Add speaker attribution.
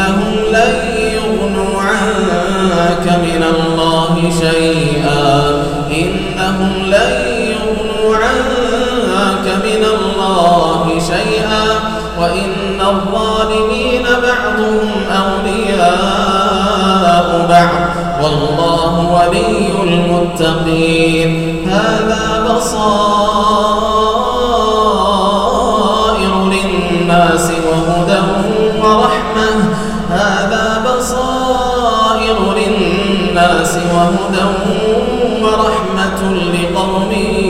Speaker 1: إنهم لن يغنوا عنك من الله شيئا. إنهم لن يغنوا عنك من الله شيئا. وإن الظالمين بعضهم أولياء بعض. والله ولي المتقين. هذا بصائر للناس وهدى الناس وهدى ورحمة لقومين